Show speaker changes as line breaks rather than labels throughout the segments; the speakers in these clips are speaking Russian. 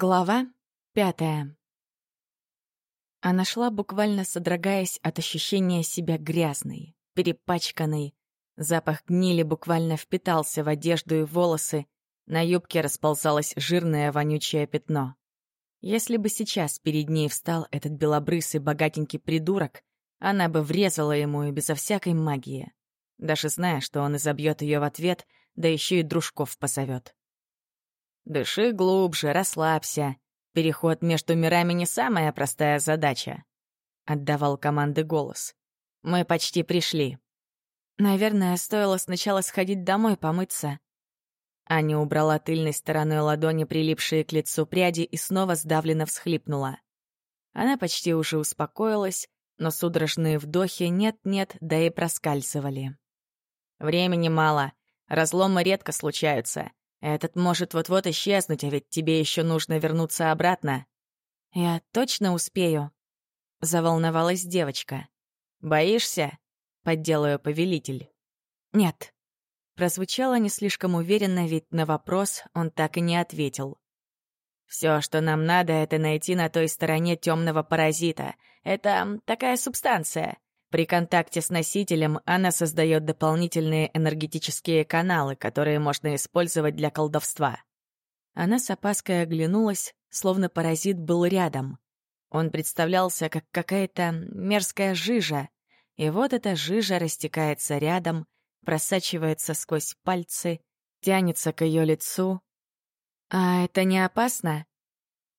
Глава пятая. Она шла, буквально содрогаясь от ощущения себя грязной, перепачканной. Запах гнили буквально впитался в одежду и волосы, на юбке расползалось жирное вонючее пятно. Если бы сейчас перед ней встал этот белобрысый богатенький придурок, она бы врезала ему и безо всякой магии, даже зная, что он изобьет ее в ответ, да еще и дружков позовет. Дыши глубже, расслабься. Переход между мирами не самая простая задача. Отдавал команды голос. Мы почти пришли. Наверное, стоило сначала сходить домой помыться. Аня убрала тыльной стороной ладони прилипшие к лицу пряди и снова сдавленно всхлипнула. Она почти уже успокоилась, но судорожные вдохи нет-нет, да и проскальзывали. Времени мало, разломы редко случаются. Этот может вот-вот исчезнуть, а ведь тебе еще нужно вернуться обратно. Я точно успею? Заволновалась девочка. Боишься? Подделаю повелитель. Нет. Прозвучало не слишком уверенно, ведь на вопрос он так и не ответил. Все, что нам надо, это найти на той стороне темного паразита. Это такая субстанция. При контакте с носителем она создает дополнительные энергетические каналы, которые можно использовать для колдовства. Она с опаской оглянулась, словно паразит был рядом. Он представлялся как какая-то мерзкая жижа, и вот эта жижа растекается рядом, просачивается сквозь пальцы, тянется к ее лицу. «А это не опасно?»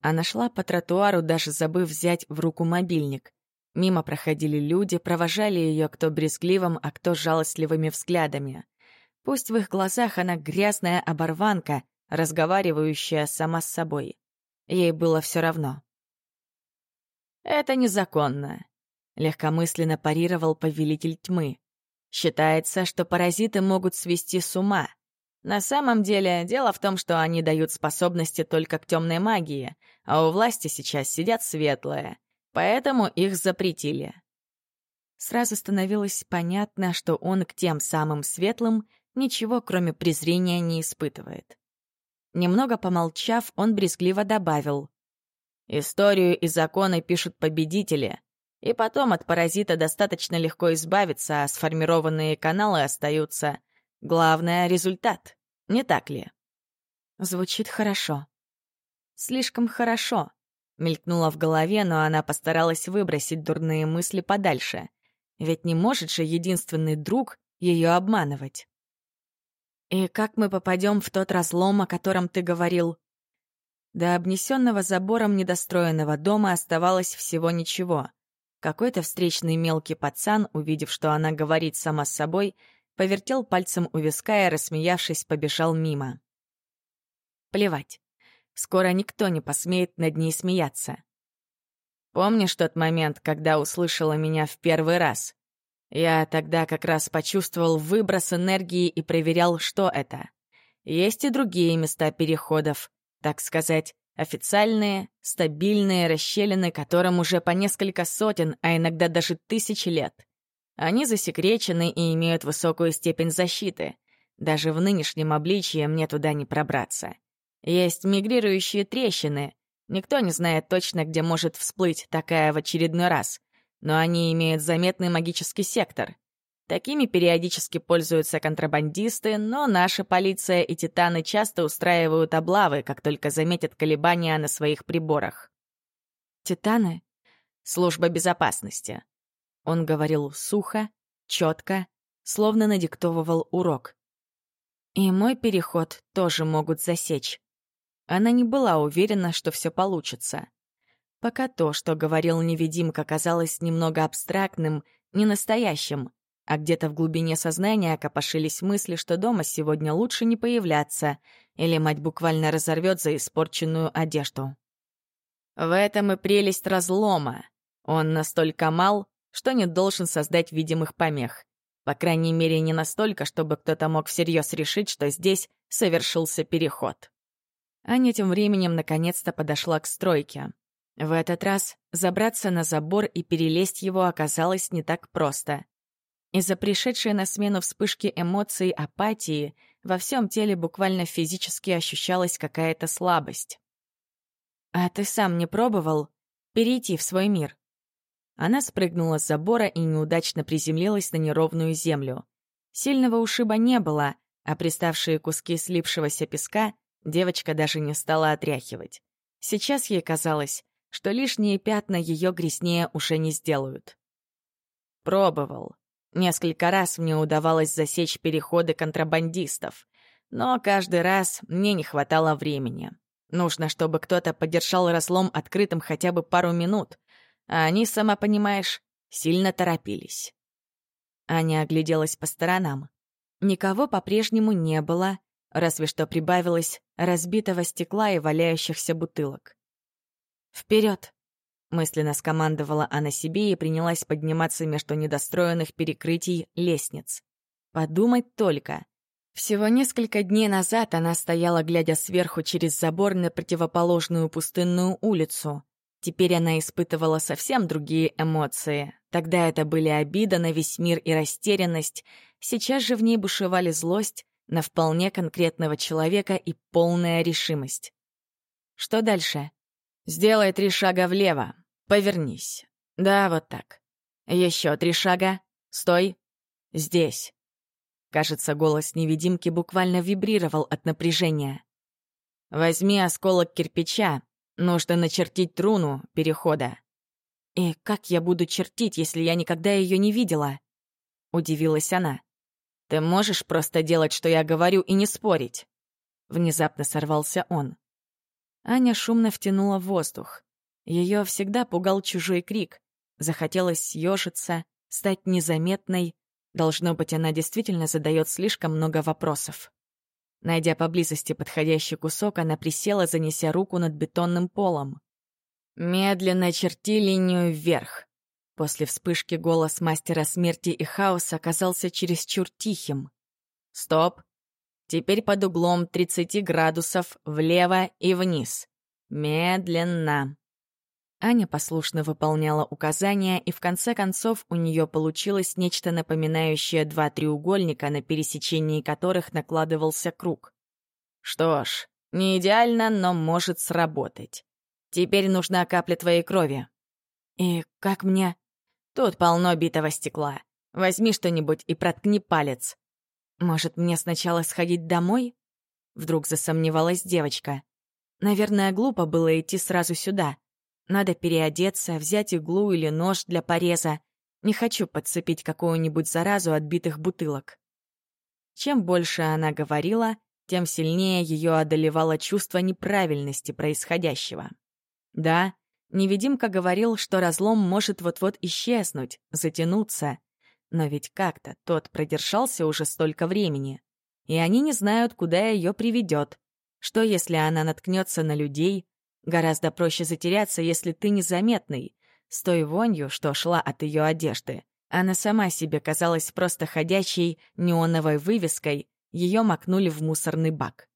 Она шла по тротуару, даже забыв взять в руку мобильник. Мимо проходили люди, провожали ее кто брезгливым, а кто жалостливыми взглядами. Пусть в их глазах она грязная оборванка, разговаривающая сама с собой. Ей было все равно. «Это незаконно», — легкомысленно парировал повелитель тьмы. «Считается, что паразиты могут свести с ума. На самом деле, дело в том, что они дают способности только к темной магии, а у власти сейчас сидят светлые. Поэтому их запретили. Сразу становилось понятно, что он к тем самым светлым ничего, кроме презрения, не испытывает. Немного помолчав, он брезгливо добавил. «Историю и законы пишут победители, и потом от паразита достаточно легко избавиться, а сформированные каналы остаются. Главное — результат, не так ли?» Звучит хорошо. Слишком хорошо. Мелькнула в голове, но она постаралась выбросить дурные мысли подальше. Ведь не может же единственный друг ее обманывать. «И как мы попадем в тот разлом, о котором ты говорил?» До обнесенного забором недостроенного дома оставалось всего ничего. Какой-то встречный мелкий пацан, увидев, что она говорит сама с собой, повертел пальцем у виска и, рассмеявшись, побежал мимо. Плевать. Скоро никто не посмеет над ней смеяться. Помнишь тот момент, когда услышала меня в первый раз? Я тогда как раз почувствовал выброс энергии и проверял, что это. Есть и другие места переходов, так сказать, официальные, стабильные расщелины, которым уже по несколько сотен, а иногда даже тысячи лет. Они засекречены и имеют высокую степень защиты. Даже в нынешнем обличье мне туда не пробраться. Есть мигрирующие трещины. Никто не знает точно, где может всплыть такая в очередной раз. Но они имеют заметный магический сектор. Такими периодически пользуются контрабандисты, но наша полиция и титаны часто устраивают облавы, как только заметят колебания на своих приборах. «Титаны?» «Служба безопасности». Он говорил сухо, четко, словно надиктовывал урок. «И мой переход тоже могут засечь». Она не была уверена, что все получится. Пока то, что говорил невидимка, казалось немного абстрактным, не настоящим, а где-то в глубине сознания копошились мысли, что дома сегодня лучше не появляться, или мать буквально разорвет за испорченную одежду. В этом и прелесть разлома. Он настолько мал, что не должен создать видимых помех. По крайней мере, не настолько, чтобы кто-то мог всерьез решить, что здесь совершился переход. Аня тем временем наконец-то подошла к стройке. В этот раз забраться на забор и перелезть его оказалось не так просто. Из-за пришедшей на смену вспышки эмоций апатии во всем теле буквально физически ощущалась какая-то слабость. «А ты сам не пробовал перейти в свой мир?» Она спрыгнула с забора и неудачно приземлилась на неровную землю. Сильного ушиба не было, а приставшие куски слипшегося песка девочка даже не стала отряхивать. Сейчас ей казалось, что лишние пятна ее грязнее уже не сделают. Пробовал. Несколько раз мне удавалось засечь переходы контрабандистов, но каждый раз мне не хватало времени. Нужно, чтобы кто-то подержал разлом открытым хотя бы пару минут, а они, сама понимаешь, сильно торопились. Аня огляделась по сторонам. Никого по-прежнему не было, разве что прибавилось разбитого стекла и валяющихся бутылок. «Вперед!» — мысленно скомандовала она себе и принялась подниматься между недостроенных перекрытий лестниц. Подумать только. Всего несколько дней назад она стояла, глядя сверху через забор на противоположную пустынную улицу. Теперь она испытывала совсем другие эмоции. Тогда это были обида на весь мир и растерянность. Сейчас же в ней бушевали злость на вполне конкретного человека и полная решимость. Что дальше? Сделай три шага влево. Повернись. Да, вот так. Еще три шага. Стой. Здесь. Кажется, голос невидимки буквально вибрировал от напряжения. Возьми осколок кирпича. Нужно начертить руну перехода. И как я буду чертить, если я никогда ее не видела? Удивилась она. Ты можешь просто делать, что я говорю, и не спорить. Внезапно сорвался он. Аня шумно втянула воздух. Ее всегда пугал чужой крик. Захотелось съежиться, стать незаметной. Должно быть, она действительно задает слишком много вопросов. Найдя поблизости подходящий кусок, она присела, занеся руку над бетонным полом. «Медленно черти линию вверх». После вспышки голос мастера смерти и хаоса оказался чересчур тихим. «Стоп! Теперь под углом 30 градусов влево и вниз. Медленно. Аня послушно выполняла указания, и в конце концов у нее получилось нечто напоминающее два треугольника, на пересечении которых накладывался круг. Что ж, не идеально, но может сработать. Теперь нужна капля твоей крови. И как мне? Тут полно битого стекла. Возьми что-нибудь и проткни палец. Может, мне сначала сходить домой? Вдруг засомневалась девочка. Наверное, глупо было идти сразу сюда. Надо переодеться, взять иглу или нож для пореза. Не хочу подцепить какую-нибудь заразу от битых бутылок. Чем больше она говорила, тем сильнее ее одолевало чувство неправильности происходящего. Да, невидимка говорил, что разлом может вот-вот исчезнуть, затянуться, но ведь как-то тот продержался уже столько времени. И они не знают, куда ее приведет. Что, если она наткнется на людей? Гораздо проще затеряться, если ты незаметный, с той вонью, что шла от ее одежды. Она сама себе казалась просто ходячей неоновой вывеской, ее макнули в мусорный бак.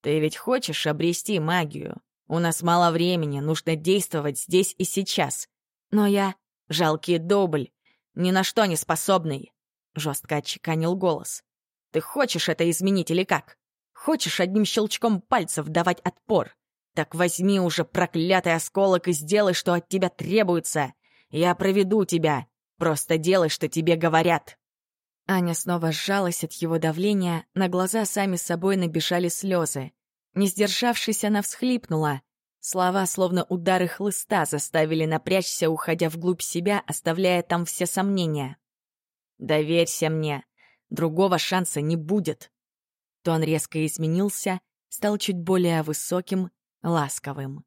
«Ты ведь хочешь обрести магию? У нас мало времени, нужно действовать здесь и сейчас. Но я — жалкий добль, ни на что не способный», — жестко отчеканил голос. «Ты хочешь это изменить или как? Хочешь одним щелчком пальцев давать отпор? Так возьми уже проклятый осколок и сделай, что от тебя требуется. Я проведу тебя. Просто делай, что тебе говорят». Аня снова сжалась от его давления, на глаза сами собой набежали слезы. Не сдержавшись, она всхлипнула. Слова, словно удары хлыста, заставили напрячься, уходя вглубь себя, оставляя там все сомнения. «Доверься мне. Другого шанса не будет». Тон резко изменился, стал чуть более высоким, ласковым.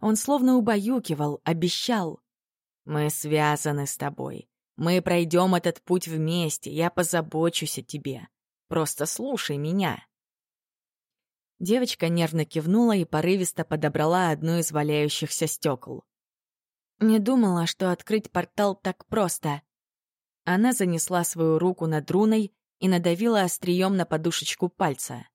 Он словно убаюкивал, обещал. «Мы связаны с тобой. Мы пройдем этот путь вместе, я позабочусь о тебе. Просто слушай меня». Девочка нервно кивнула и порывисто подобрала одну из валяющихся стекол. Не думала, что открыть портал так просто. Она занесла свою руку над руной и надавила острием на подушечку пальца.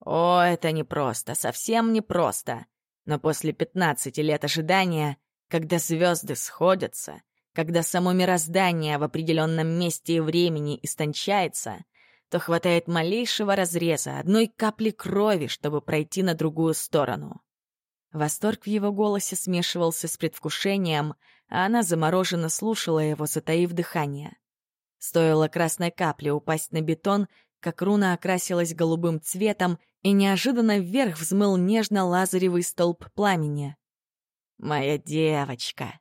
О, это непросто, совсем непросто. Но после пятнадцати лет ожидания, когда звезды сходятся, когда само мироздание в определенном месте и времени истончается — то хватает малейшего разреза, одной капли крови, чтобы пройти на другую сторону. Восторг в его голосе смешивался с предвкушением, а она замороженно слушала его, затаив дыхание. Стоило красной капле упасть на бетон, как руна окрасилась голубым цветом, и неожиданно вверх взмыл нежно-лазаревый столб пламени. «Моя девочка!»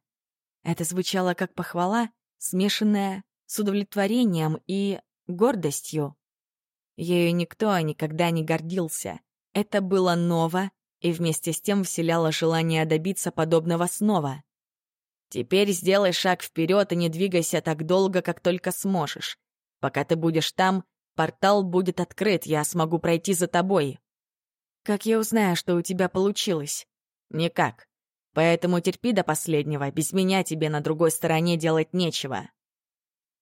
Это звучало как похвала, смешанная с удовлетворением и гордостью. Ею никто никогда не гордился. Это было ново и вместе с тем вселяло желание добиться подобного снова. Теперь сделай шаг вперед и не двигайся так долго, как только сможешь. Пока ты будешь там, портал будет открыт, я смогу пройти за тобой. Как я узнаю, что у тебя получилось? Никак. Поэтому терпи до последнего, без меня тебе на другой стороне делать нечего.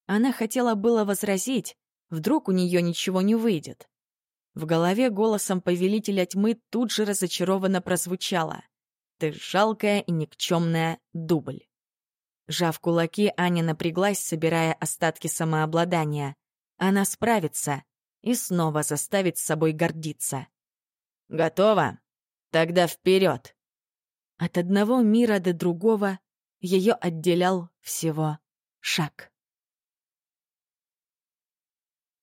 Она хотела было возразить, вдруг у нее ничего не выйдет. В голове голосом повелителя тьмы тут же разочарованно прозвучало. «Ты жалкая и никчемная дубль». Жав кулаки, Аня напряглась, собирая остатки самообладания. Она справится и снова заставит с собой гордиться. «Готово? Тогда вперед!» От одного мира до другого ее отделял всего шаг.